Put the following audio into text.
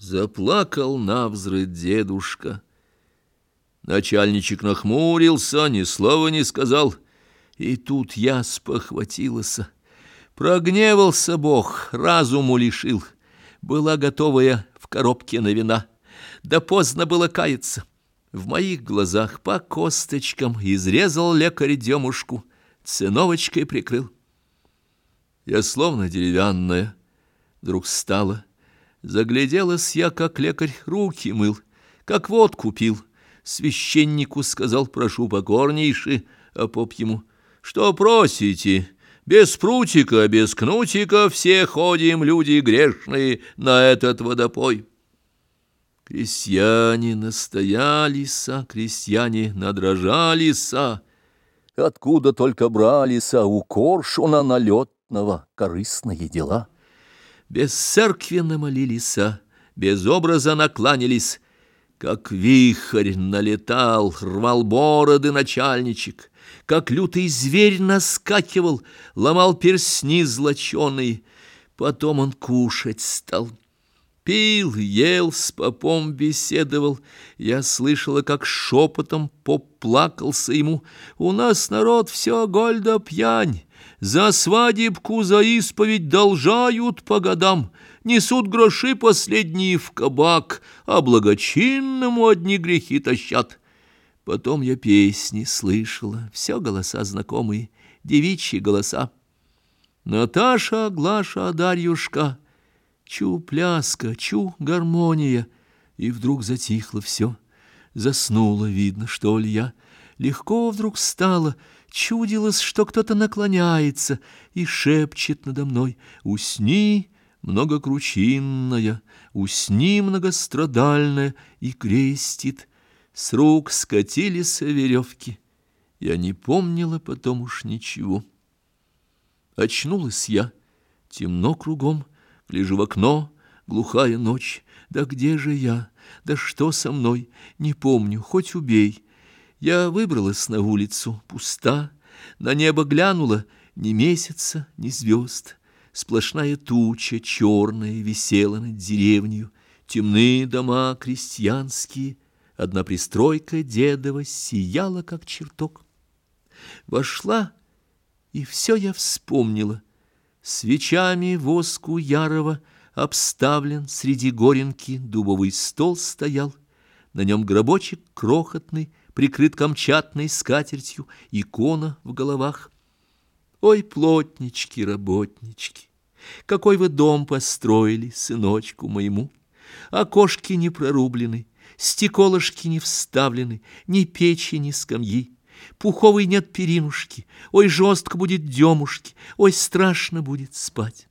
Заплакал навзрыд дедушка. Начальничек нахмурился, ни слова не сказал, и тут я спохватился. Прогневался Бог, разуму лишил. Была готовая в коробке на вина. Да поздно было каяться. В моих глазах по косточкам изрезал лекарь демушку, циновочкой прикрыл. Я словно деревянная, вдруг стала, Загляделась я, как лекарь руки мыл, как водку пил. Священнику сказал, прошу покорнейше, а поп ему, что просите? Без прутика, без кнутика все ходим, люди грешные, на этот водопой. Крестьяне настоялися, крестьяне надрожалися, Откуда только бралися у коршуна налетного корыстные дела. Без церкви намолились, без образа накланялись, Как вихрь налетал, рвал бороды начальничек, Как лютый зверь наскакивал, ломал персни злоченые, Потом он кушать стал. Пил, ел, с попом беседовал. Я слышала, как шепотом поп плакался ему. У нас народ все гольда пьянь. За свадебку, за исповедь должают по годам, Несут гроши последние в кабак, А благочинному одни грехи тащат. Потом я песни слышала, все голоса знакомые, девичьи голоса. Наташа, Глаша, Дарьюшка, чу пляска, чу гармония, И вдруг затихло все, заснула, видно, что ли я, Легко вдруг стало, чудилось, что кто-то наклоняется и шепчет надо мной «Усни, многокручинная, усни, многострадальная» и крестит. С рук скатились веревки. Я не помнила потом уж ничего. Очнулась я, темно кругом, гляжу в окно, глухая ночь. Да где же я? Да что со мной? Не помню, хоть убей. Я выбралась на улицу, пуста, на небо глянула, ни месяца, ни звезд. Сплошная туча черная висела над деревней, темные дома крестьянские, одна пристройка дедова сияла, как чертог. Вошла, и все я вспомнила. Свечами воску ярого обставлен среди горенки дубовый стол стоял, на нем гробочек крохотный, прикрыт камчатной скатертью, икона в головах. Ой, плотнички, работнички, какой вы дом построили, сыночку моему! Окошки не прорублены, стеколышки не вставлены, ни печи, ни скамьи. Пуховой нет перинушки, ой, жестко будет демушки, ой, страшно будет спать.